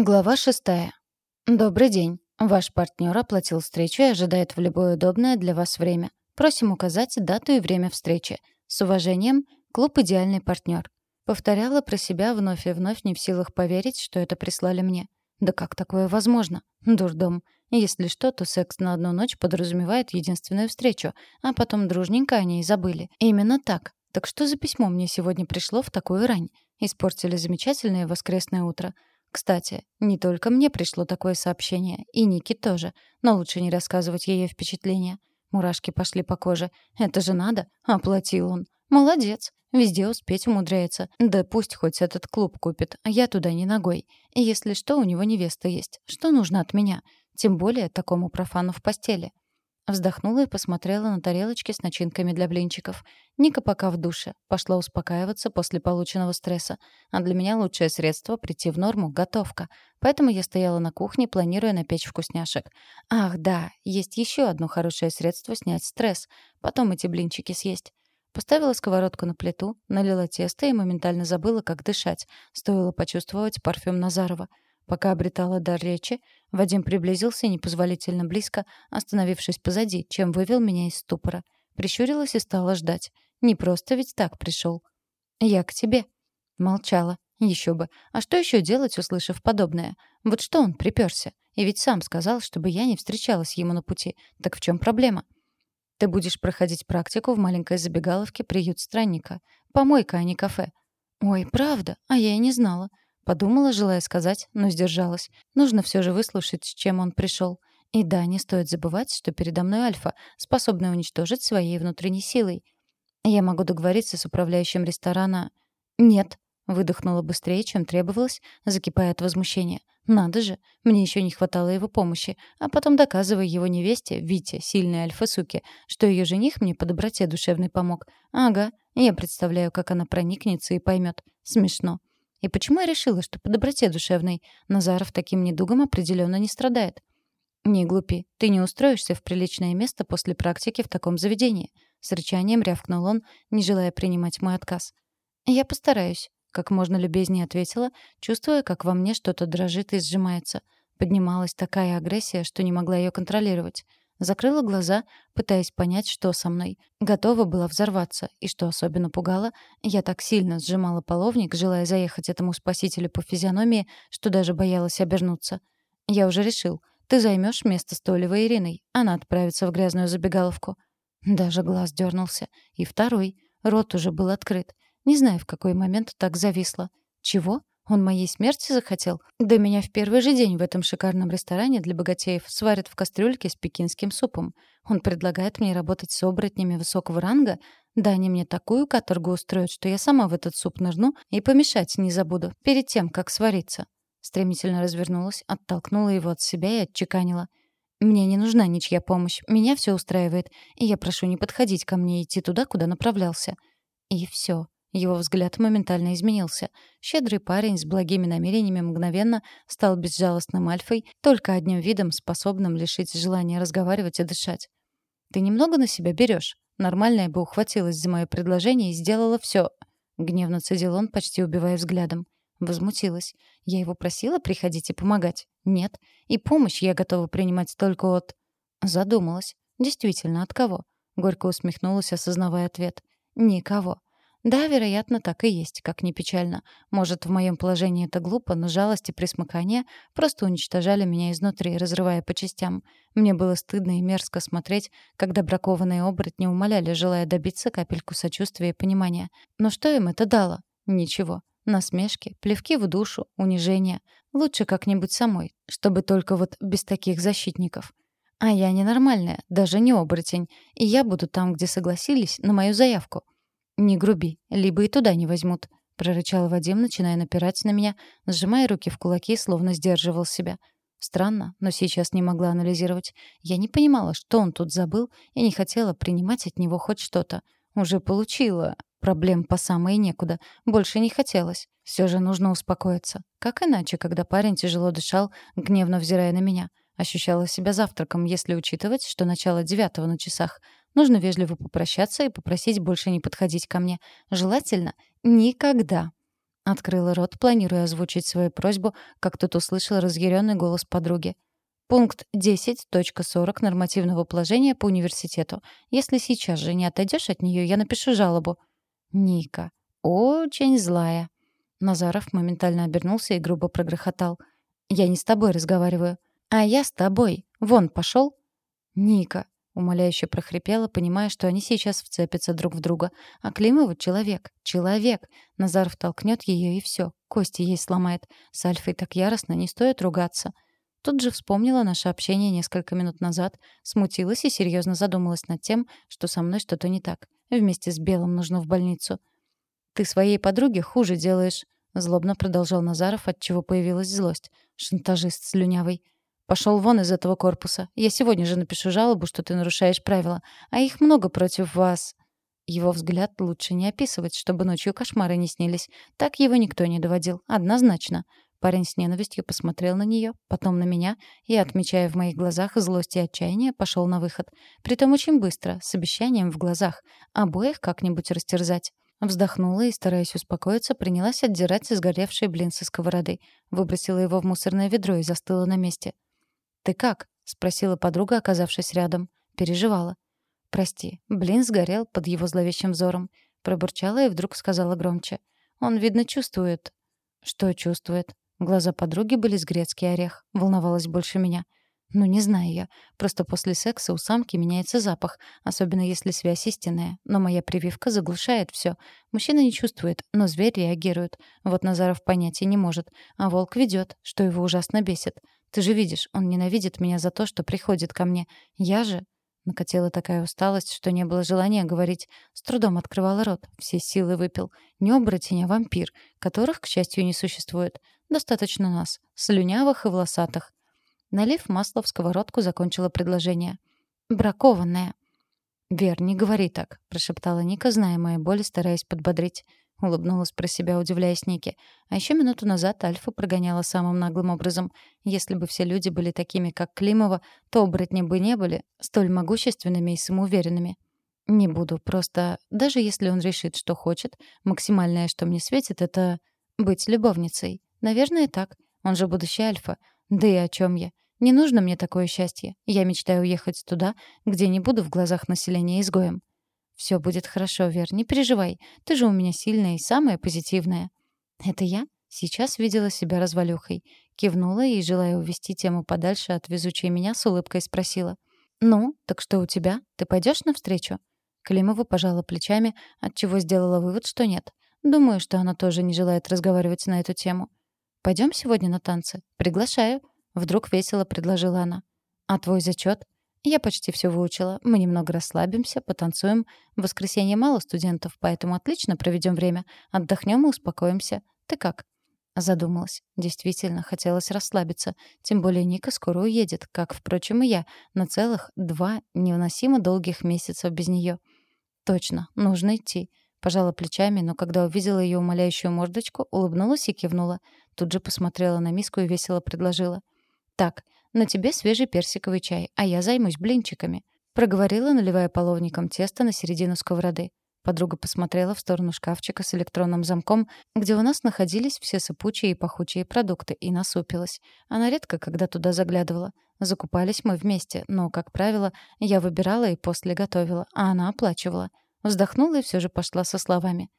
Глава шестая. Добрый день. Ваш партнер оплатил встречу и ожидает в любое удобное для вас время. Просим указать дату и время встречи. С уважением, клуб «Идеальный партнер». Повторяла про себя вновь и вновь, не в силах поверить, что это прислали мне. Да как такое возможно? Дурдом. Если что, то секс на одну ночь подразумевает единственную встречу, а потом дружненько о ней забыли. Именно так. Так что за письмо мне сегодня пришло в такую рань? Испортили замечательное воскресное утро. Кстати, не только мне пришло такое сообщение, и Нике тоже, но лучше не рассказывать ее впечатления. Мурашки пошли по коже. Это же надо, оплатил он. Молодец, везде успеть умудряется. Да пусть хоть этот клуб купит, а я туда не ногой. И если что, у него невеста есть. Что нужно от меня? Тем более такому профану в постели. Вздохнула и посмотрела на тарелочки с начинками для блинчиков. Ника пока в душе. Пошла успокаиваться после полученного стресса. А для меня лучшее средство прийти в норму — готовка. Поэтому я стояла на кухне, планируя напечь вкусняшек. Ах, да, есть еще одно хорошее средство снять стресс. Потом эти блинчики съесть. Поставила сковородку на плиту, налила тесто и моментально забыла, как дышать. Стоило почувствовать парфюм Назарова. Пока обретала дар речи, Вадим приблизился непозволительно близко, остановившись позади, чем вывел меня из ступора. Прищурилась и стала ждать. Не просто ведь так пришел. «Я к тебе». Молчала. Еще бы. А что еще делать, услышав подобное? Вот что он приперся? И ведь сам сказал, чтобы я не встречалась ему на пути. Так в чем проблема? Ты будешь проходить практику в маленькой забегаловке «Приют странника». Помойка, а не кафе. Ой, правда? А я и не знала. Подумала, желая сказать, но сдержалась. Нужно все же выслушать, с чем он пришел. И да, не стоит забывать, что передо мной Альфа, способная уничтожить своей внутренней силой. Я могу договориться с управляющим ресторана. Нет, выдохнула быстрее, чем требовалось, закипая от возмущения. Надо же, мне еще не хватало его помощи, а потом доказывая его невесте, Вите, сильной альфа-суке, что ее жених мне по доброте душевной помог. Ага, я представляю, как она проникнется и поймет. Смешно. И почему я решила, что по доброте душевной Назаров таким недугом определенно не страдает? «Не глупи. Ты не устроишься в приличное место после практики в таком заведении». С рычанием рявкнул он, не желая принимать мой отказ. «Я постараюсь», — как можно любезнее ответила, чувствуя, как во мне что-то дрожит и сжимается. Поднималась такая агрессия, что не могла ее контролировать. Закрыла глаза, пытаясь понять, что со мной. Готова была взорваться, и что особенно пугало, я так сильно сжимала половник, желая заехать этому спасителю по физиономии, что даже боялась обернуться. Я уже решил. Ты займешь место Столевой Ириной. Она отправится в грязную забегаловку. Даже глаз дернулся. И второй. Рот уже был открыт. Не знаю, в какой момент так зависло. Чего? Он моей смерти захотел? Да меня в первый же день в этом шикарном ресторане для богатеев сварят в кастрюльке с пекинским супом. Он предлагает мне работать с оборотнями высокого ранга? Да они мне такую каторгу устроят, что я сама в этот суп нырну и помешать не забуду, перед тем, как свариться. Стремительно развернулась, оттолкнула его от себя и отчеканила. «Мне не нужна ничья помощь, меня все устраивает, и я прошу не подходить ко мне и идти туда, куда направлялся». И все. Его взгляд моментально изменился. Щедрый парень с благими намерениями мгновенно стал безжалостным альфой, только одним видом способным лишить желания разговаривать и дышать. «Ты немного на себя берешь. Нормальная бы ухватилась за мое предложение и сделала все. Гневно цедил он, почти убивая взглядом. Возмутилась. Я его просила приходить и помогать? Нет. И помощь я готова принимать только от... Задумалась. Действительно, от кого? Горько усмехнулась, осознавая ответ. Никого. Да, вероятно, так и есть, как ни печально. Может, в моем положении это глупо, но жалость и присмыкание просто уничтожали меня изнутри, разрывая по частям. Мне было стыдно и мерзко смотреть, когда бракованные оборотни умоляли, желая добиться капельку сочувствия и понимания. Но что им это дало? Ничего. Насмешки, плевки в душу, унижение. Лучше как-нибудь самой, чтобы только вот без таких защитников. А я ненормальная, даже не оборотень, и я буду там, где согласились, на мою заявку. «Не груби, либо и туда не возьмут», — прорычал Вадим, начиная напирать на меня, сжимая руки в кулаки, словно сдерживал себя. Странно, но сейчас не могла анализировать. Я не понимала, что он тут забыл, и не хотела принимать от него хоть что-то. Уже получила. Проблем по самой некуда. Больше не хотелось. Все же нужно успокоиться. Как иначе, когда парень тяжело дышал, гневно взирая на меня? Ощущала себя завтраком, если учитывать, что начало девятого на часах. Нужно вежливо попрощаться и попросить больше не подходить ко мне. Желательно никогда. Открыла рот, планируя озвучить свою просьбу, как тут услышал разъяренный голос подруги. Пункт 10.40 нормативного положения по университету. Если сейчас же не отойдешь от нее, я напишу жалобу. Ника. Очень злая. Назаров моментально обернулся и грубо прогрохотал. «Я не с тобой разговариваю. А я с тобой. Вон, пошел. «Ника, Умоляюще прохрипела, понимая, что они сейчас вцепятся друг в друга. А Климова — человек. Человек. Назаров толкнет ее и все. Кости ей сломает. С Альфой так яростно, не стоит ругаться. Тут же вспомнила наше общение несколько минут назад, смутилась и серьезно задумалась над тем, что со мной что-то не так. Вместе с Белым нужно в больницу. «Ты своей подруге хуже делаешь», — злобно продолжал Назаров, от чего появилась злость. «Шантажист слюнявый». Пошел вон из этого корпуса. Я сегодня же напишу жалобу, что ты нарушаешь правила. А их много против вас». Его взгляд лучше не описывать, чтобы ночью кошмары не снились. Так его никто не доводил. Однозначно. Парень с ненавистью посмотрел на нее, потом на меня и, отмечая в моих глазах злость и отчаяние, пошел на выход. Притом очень быстро, с обещанием в глазах. Обоих как-нибудь растерзать. Вздохнула и, стараясь успокоиться, принялась отдирать сгоревший блин со сковороды. Выбросила его в мусорное ведро и застыла на месте. «Ты как?» — спросила подруга, оказавшись рядом. Переживала. «Прости, блин сгорел под его зловещим взором». Пробурчала и вдруг сказала громче. «Он, видно, чувствует». «Что чувствует?» Глаза подруги были с грецкий орех. Волновалась больше меня. Ну, не знаю я. Просто после секса у самки меняется запах, особенно если связь истинная. Но моя прививка заглушает все. Мужчина не чувствует, но зверь реагирует. Вот Назаров понятия не может. А волк ведет, что его ужасно бесит. Ты же видишь, он ненавидит меня за то, что приходит ко мне. Я же... Накатила такая усталость, что не было желания говорить. С трудом открывала рот, все силы выпил. Не оборотень, а вампир, которых, к счастью, не существует. Достаточно нас, слюнявых и волосатых. Налив масло в сковородку, закончила предложение. «Бракованная». «Вер, не говори так», — прошептала Ника, зная мою боль, стараясь подбодрить. Улыбнулась про себя, удивляясь Нике. А еще минуту назад Альфа прогоняла самым наглым образом. Если бы все люди были такими, как Климова, то оборотни бы не были столь могущественными и самоуверенными. Не буду, просто даже если он решит, что хочет, максимальное, что мне светит, это быть любовницей. Наверное, так. Он же будущий Альфа. Да и о чем я? Не нужно мне такое счастье. Я мечтаю уехать туда, где не буду в глазах населения изгоем. Все будет хорошо, Вер, не переживай. Ты же у меня сильная и самая позитивная. Это я? Сейчас видела себя развалюхой. Кивнула и, желая увести тему подальше от везучей меня, с улыбкой спросила. «Ну, так что у тебя? Ты пойдешь навстречу?» Климова пожала плечами, отчего сделала вывод, что нет. Думаю, что она тоже не желает разговаривать на эту тему. Пойдем сегодня на танцы? Приглашаю», — вдруг весело предложила она. «А твой зачет? Я почти все выучила. Мы немного расслабимся, потанцуем. В воскресенье мало студентов, поэтому отлично проведем время. Отдохнем и успокоимся. Ты как? Задумалась. Действительно, хотелось расслабиться. Тем более Ника скоро уедет, как, впрочем, и я, на целых два невыносимо долгих месяца без нее. Точно, нужно идти. Пожала плечами, но когда увидела ее умоляющую мордочку, улыбнулась и кивнула. Тут же посмотрела на миску и весело предложила. «Так, на тебе свежий персиковый чай, а я займусь блинчиками», — проговорила, наливая половником тесто на середину сковороды. Подруга посмотрела в сторону шкафчика с электронным замком, где у нас находились все сыпучие и пахучие продукты, и насупилась. Она редко когда туда заглядывала. Закупались мы вместе, но, как правило, я выбирала и после готовила, а она оплачивала. Вздохнула и все же пошла со словами.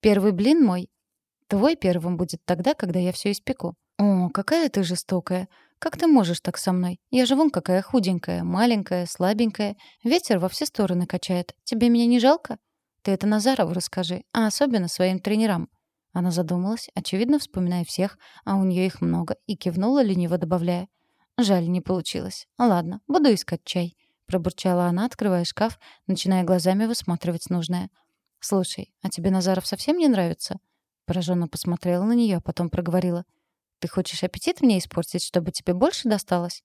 «Первый блин мой. Твой первым будет тогда, когда я все испеку». «О, какая ты жестокая. Как ты можешь так со мной? Я же вон какая худенькая, маленькая, слабенькая. Ветер во все стороны качает. Тебе меня не жалко? Ты это Назарову расскажи, а особенно своим тренерам». Она задумалась, очевидно, вспоминая всех, а у нее их много, и кивнула, лениво добавляя. «Жаль, не получилось. Ладно, буду искать чай», — пробурчала она, открывая шкаф, начиная глазами высматривать нужное. «Слушай, а тебе Назаров совсем не нравится?» Пораженно посмотрела на нее, а потом проговорила. Ты хочешь аппетит мне испортить, чтобы тебе больше досталось?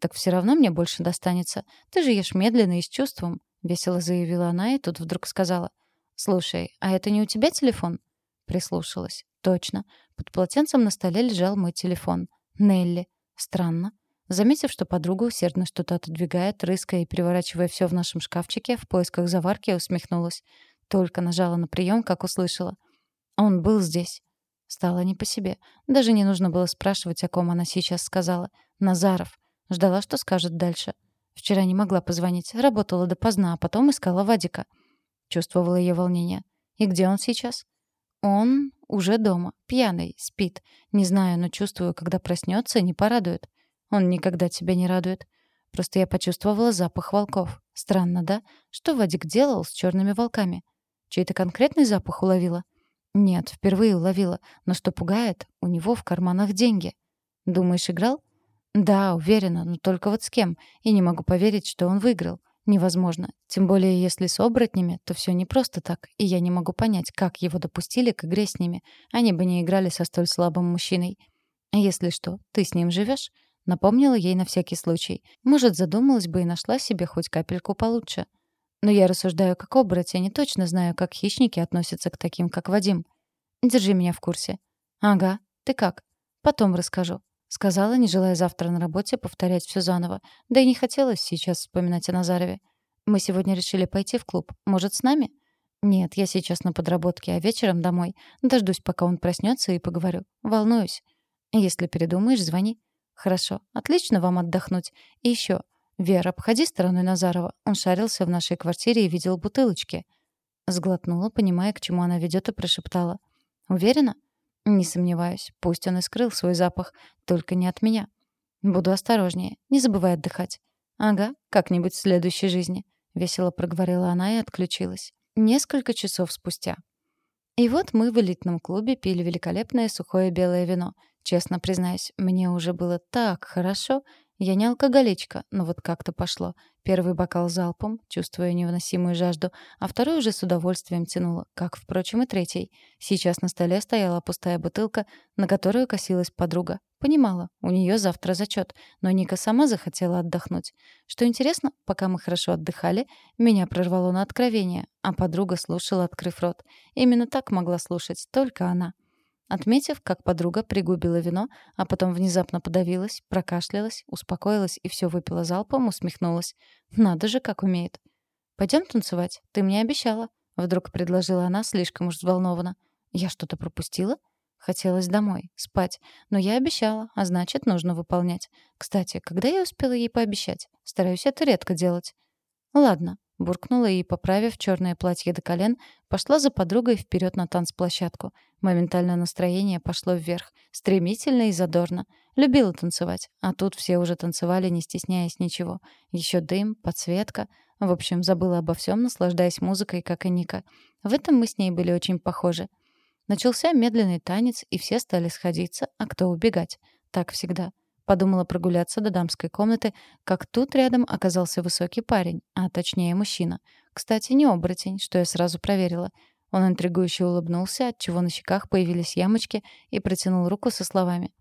Так все равно мне больше достанется. Ты же ешь медленно и с чувством, весело заявила она и тут вдруг сказала: "Слушай, а это не у тебя телефон?" Прислушалась. Точно. Под полотенцем на столе лежал мой телефон. Нелли. Странно. Заметив, что подруга усердно что-то отодвигает, рыская и переворачивая все в нашем шкафчике, в поисках заварки усмехнулась. Только нажала на прием, как услышала. Он был здесь. Стало не по себе. Даже не нужно было спрашивать, о ком она сейчас сказала. Назаров. Ждала, что скажет дальше. Вчера не могла позвонить. Работала допоздна, а потом искала Вадика. Чувствовала ее волнение. И где он сейчас? Он уже дома, пьяный, спит. Не знаю, но чувствую, когда проснется, не порадует. Он никогда тебя не радует. Просто я почувствовала запах волков. Странно, да? Что Вадик делал с черными волками? Чей-то конкретный запах уловила? Нет, впервые уловила. Но что пугает, у него в карманах деньги. Думаешь, играл? Да, уверена, но только вот с кем. И не могу поверить, что он выиграл. Невозможно. Тем более, если с оборотнями, то все не просто так. И я не могу понять, как его допустили к игре с ними. Они бы не играли со столь слабым мужчиной. Если что, ты с ним живешь? Напомнила ей на всякий случай. Может, задумалась бы и нашла себе хоть капельку получше. Но я рассуждаю как оборотень и точно знаю, как хищники относятся к таким, как Вадим. Держи меня в курсе. Ага. Ты как? Потом расскажу. Сказала, не желая завтра на работе повторять все заново. Да и не хотелось сейчас вспоминать о Назарове. Мы сегодня решили пойти в клуб. Может, с нами? Нет, я сейчас на подработке, а вечером домой. Дождусь, пока он проснется, и поговорю. Волнуюсь. Если передумаешь, звони. Хорошо. Отлично вам отдохнуть. И еще. Вера, обходи стороной Назарова. Он шарился в нашей квартире и видел бутылочки. Сглотнула, понимая, к чему она ведет, и прошептала. Уверена? Не сомневаюсь. Пусть он и скрыл свой запах, только не от меня. Буду осторожнее. Не забывай отдыхать. Ага, как-нибудь в следующей жизни. Весело проговорила она и отключилась. Несколько часов спустя. И вот мы в элитном клубе пили великолепное сухое белое вино. Честно признаюсь, мне уже было так хорошо, я не алкоголичка, но вот как-то пошло. Первый бокал залпом, чувствуя невыносимую жажду, а второй уже с удовольствием тянуло, как, впрочем, и третий. Сейчас на столе стояла пустая бутылка, на которую косилась подруга. Понимала, у нее завтра зачет, но Ника сама захотела отдохнуть. Что интересно, пока мы хорошо отдыхали, меня прорвало на откровение, а подруга слушала, открыв рот. Именно так могла слушать только она. Отметив, как подруга пригубила вино, а потом внезапно подавилась, прокашлялась, успокоилась и все выпила залпом, усмехнулась. Надо же, как умеет. Пойдем танцевать? Ты мне обещала. Вдруг предложила она слишком уж взволнованно. Я что-то пропустила? Хотелось домой, спать. Но я обещала, а значит, нужно выполнять. Кстати, когда я успела ей пообещать? Стараюсь это редко делать. Ладно, буркнула и, поправив черное платье до колен, пошла за подругой вперед на танцплощадку. Моментально настроение пошло вверх, стремительно и задорно. Любила танцевать, а тут все уже танцевали, не стесняясь ничего. Еще дым, подсветка. В общем, забыла обо всем, наслаждаясь музыкой, как и Ника. В этом мы с ней были очень похожи. Начался медленный танец, и все стали сходиться, а кто убегать. Так всегда. Подумала прогуляться до дамской комнаты, как тут рядом оказался высокий парень, а точнее мужчина. Кстати, не оборотень, что я сразу проверила. Он интригующе улыбнулся, отчего на щеках появились ямочки, и протянул руку со словами.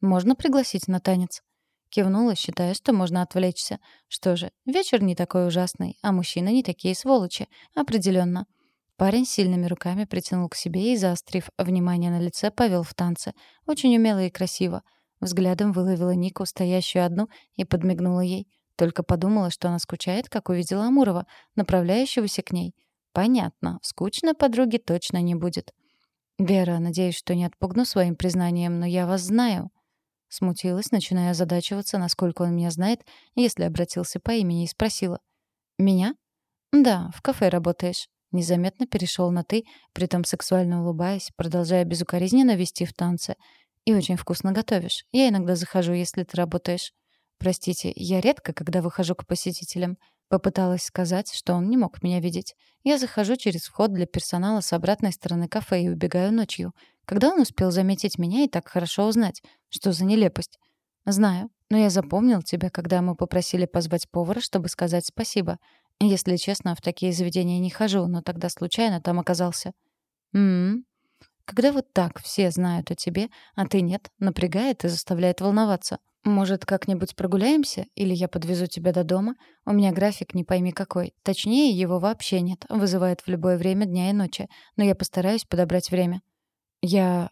«Можно пригласить на танец?» Кивнула, считая, что можно отвлечься. Что же, вечер не такой ужасный, а мужчины не такие сволочи. Определенно. Парень сильными руками притянул к себе и, заострив внимание на лице, повел в танце. Очень умело и красиво. Взглядом выловила Нику, стоящую одну, и подмигнула ей. Только подумала, что она скучает, как увидела Амурова, направляющегося к ней. Понятно, скучно подруге точно не будет. «Вера, надеюсь, что не отпугну своим признанием, но я вас знаю». Смутилась, начиная задачиваться, насколько он меня знает, если обратился по имени и спросила. «Меня?» «Да, в кафе работаешь». Незаметно перешел на «ты», притом сексуально улыбаясь, продолжая безукоризненно вести в танце. И очень вкусно готовишь. Я иногда захожу, если ты работаешь. Простите, я редко, когда выхожу к посетителям. Попыталась сказать, что он не мог меня видеть. Я захожу через вход для персонала с обратной стороны кафе и убегаю ночью. Когда он успел заметить меня и так хорошо узнать? Что за нелепость? Знаю, но я запомнил тебя, когда мы попросили позвать повара, чтобы сказать спасибо. Если честно, в такие заведения не хожу, но тогда случайно там оказался. М-м, когда вот так все знают о тебе, а ты нет, напрягает и заставляет волноваться. Может, как-нибудь прогуляемся? Или я подвезу тебя до дома? У меня график не пойми какой. Точнее, его вообще нет. Вызывает в любое время дня и ночи. Но я постараюсь подобрать время. Я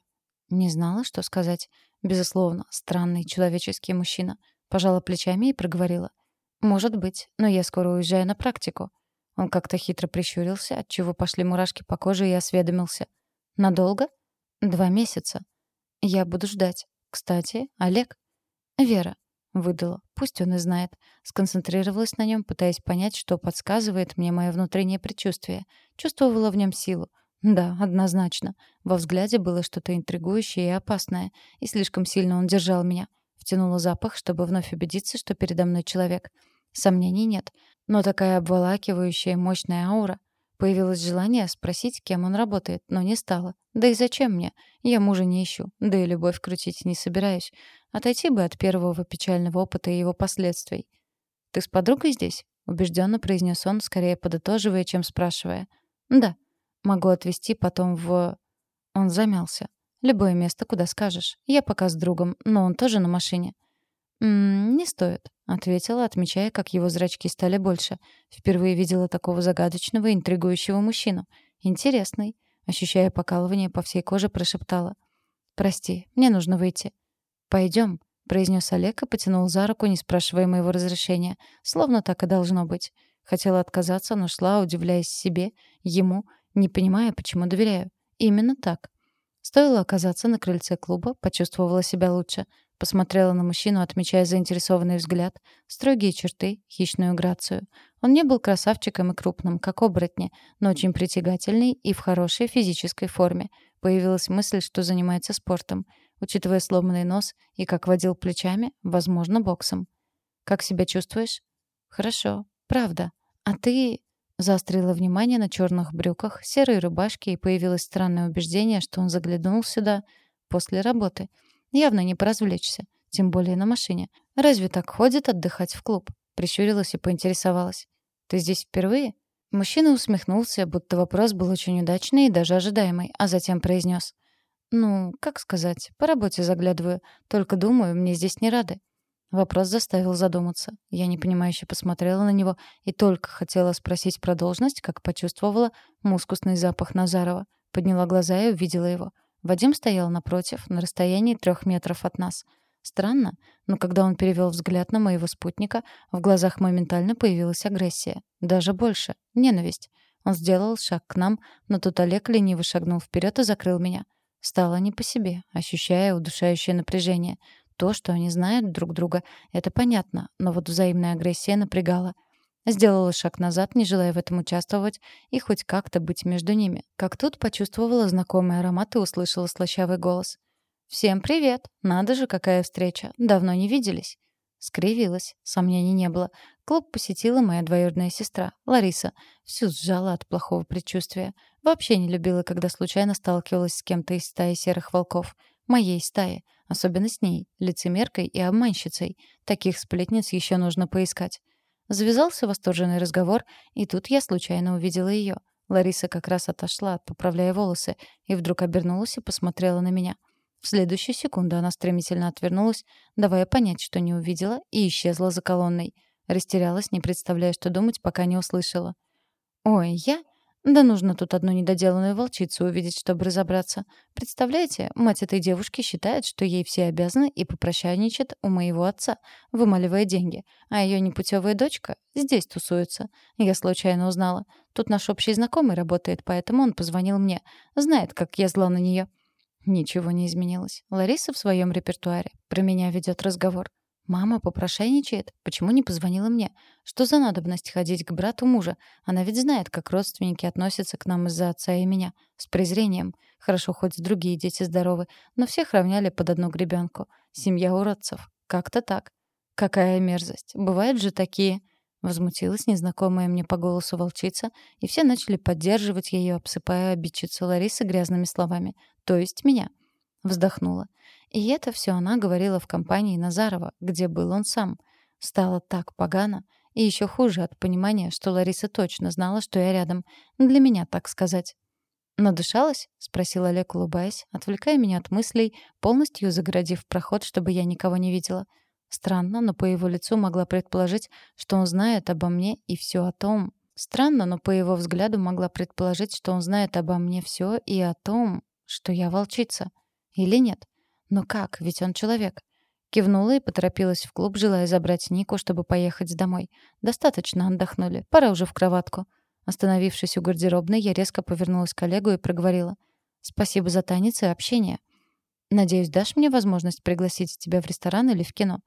не знала, что сказать. Безусловно, странный человеческий мужчина. Пожала плечами и проговорила. Может быть, но я скоро уезжаю на практику. Он как-то хитро прищурился, отчего пошли мурашки по коже и осведомился. Надолго? «Два месяца». «Я буду ждать. Кстати, Олег?» «Вера». Выдала. Пусть он и знает. Сконцентрировалась на нем, пытаясь понять, что подсказывает мне мое внутреннее предчувствие. Чувствовала в нем силу. Да, однозначно. Во взгляде было что-то интригующее и опасное, и слишком сильно он держал меня. Втянула запах, чтобы вновь убедиться, что передо мной человек. Сомнений нет. Но такая обволакивающая мощная аура. Появилось желание спросить, кем он работает, но не стало. Да и зачем мне? Я мужа не ищу, да и любовь крутить не собираюсь. Отойти бы от первого печального опыта и его последствий. «Ты с подругой здесь?» — убежденно произнес он, скорее подытоживая, чем спрашивая. «Да. Могу отвезти потом в...» Он замялся. «Любое место, куда скажешь. Я пока с другом, но он тоже на машине». «М -м, «Не стоит», — ответила, отмечая, как его зрачки стали больше. Впервые видела такого загадочного, интригующего мужчину. Интересный. Ощущая покалывание по всей коже, прошептала. «Прости, мне нужно выйти». «Пойдем», — произнес Олег и потянул за руку, не спрашивая моего разрешения. Словно так и должно быть. Хотела отказаться, но шла, удивляясь себе, ему, не понимая, почему доверяю. Именно так. Стоило оказаться на крыльце клуба, почувствовала себя лучше. Посмотрела на мужчину, отмечая заинтересованный взгляд, строгие черты, хищную грацию. Он не был красавчиком и крупным, как оборотни, но очень притягательный и в хорошей физической форме. Появилась мысль, что занимается спортом. Учитывая сломанный нос и как водил плечами, возможно, боксом. «Как себя чувствуешь?» «Хорошо. Правда. А ты...» Заострила внимание на черных брюках, серой рубашке, и появилось странное убеждение, что он заглянул сюда после работы — Явно не поразвлечься, тем более на машине. Разве так ходит отдыхать в клуб? Прищурилась и поинтересовалась. «Ты здесь впервые?» Мужчина усмехнулся, будто вопрос был очень удачный и даже ожидаемый, а затем произнес. «Ну, как сказать, по работе заглядываю. Только думаю, мне здесь не рады». Вопрос заставил задуматься. Я непонимающе посмотрела на него и только хотела спросить про должность, как почувствовала мускусный запах Назарова. Подняла глаза и увидела его. Вадим стоял напротив, на расстоянии трех метров от нас. Странно, но когда он перевел взгляд на моего спутника, в глазах моментально появилась агрессия. Даже больше — ненависть. Он сделал шаг к нам, но тут Олег лениво шагнул вперед и закрыл меня. Стало не по себе, ощущая удушающее напряжение. То, что они знают друг друга, это понятно, но вот взаимная агрессия напрягала. Сделала шаг назад, не желая в этом участвовать и хоть как-то быть между ними. Как тут почувствовала знакомый аромат и услышала слащавый голос. «Всем привет! Надо же, какая встреча! Давно не виделись!» Скривилась, сомнений не было. Клуб посетила моя двоюродная сестра, Лариса. Всю сжала от плохого предчувствия. Вообще не любила, когда случайно сталкивалась с кем-то из стаи серых волков. Моей стаи. Особенно с ней, лицемеркой и обманщицей. Таких сплетниц еще нужно поискать. Завязался восторженный разговор, и тут я случайно увидела ее. Лариса как раз отошла, поправляя волосы, и вдруг обернулась и посмотрела на меня. В следующую секунду она стремительно отвернулась, давая понять, что не увидела, и исчезла за колонной. Растерялась, не представляя, что думать, пока не услышала. «Ой, я...» Да нужно тут одну недоделанную волчицу увидеть, чтобы разобраться. Представляете, мать этой девушки считает, что ей все обязаны и попрощайничает у моего отца, вымаливая деньги. А ее непутевая дочка здесь тусуется. Я случайно узнала. Тут наш общий знакомый работает, поэтому он позвонил мне. Знает, как я зла на нее. Ничего не изменилось. Лариса в своем репертуаре. Про меня ведет разговор. Мама попрошайничает? Почему не позвонила мне? Что за надобность ходить к брату мужа? Она ведь знает, как родственники относятся к нам из-за отца и меня. С презрением. Хорошо, хоть другие дети здоровы, но всех равняли под одну гребенку. Семья уродцев. Как-то так. Какая мерзость. Бывают же такие... Возмутилась незнакомая мне по голосу волчица, и все начали поддерживать ее, обсыпая обидчицу Ларисы грязными словами. То есть меня. Вздохнула. И это все она говорила в компании Назарова, где был он сам. Стало так погано, и еще хуже от понимания, что Лариса точно знала, что я рядом. Для меня, так сказать. «Надышалась?» — спросил Олег, улыбаясь, отвлекая меня от мыслей, полностью загородив проход, чтобы я никого не видела. Странно, но по его лицу могла предположить, что он знает обо мне и все о том. Странно, но по его взгляду могла предположить, что он знает обо мне все и о том, что я волчица. Или нет? Но как? Ведь он человек. Кивнула и поторопилась в клуб, желая забрать Нику, чтобы поехать домой. Достаточно отдохнули. Пора уже в кроватку. Остановившись у гардеробной, я резко повернулась к коллегу и проговорила. Спасибо за танец и общение. Надеюсь, дашь мне возможность пригласить тебя в ресторан или в кино?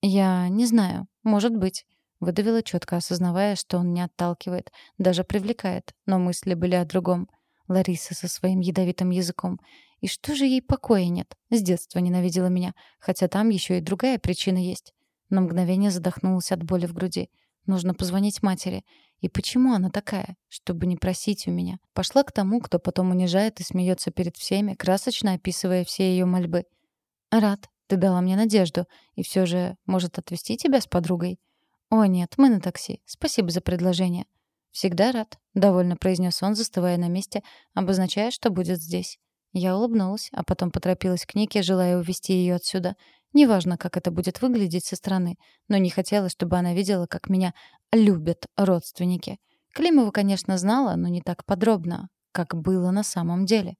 Я не знаю. Может быть. Выдавила четко, осознавая, что он не отталкивает, даже привлекает, но мысли были о другом. Лариса со своим ядовитым языком. И что же ей покоя нет? С детства ненавидела меня, хотя там еще и другая причина есть. На мгновение задохнулась от боли в груди. Нужно позвонить матери. И почему она такая? Чтобы не просить у меня. Пошла к тому, кто потом унижает и смеется перед всеми, красочно описывая все ее мольбы. «Рад, ты дала мне надежду. И все же, может, отвезти тебя с подругой?» «О, нет, мы на такси. Спасибо за предложение». «Всегда рад», — довольно произнес он, застывая на месте, обозначая, что будет здесь. Я улыбнулась, а потом поторопилась к Нике, желая увести ее отсюда. Неважно, как это будет выглядеть со стороны, но не хотела, чтобы она видела, как меня любят родственники. Климова, конечно, знала, но не так подробно, как было на самом деле.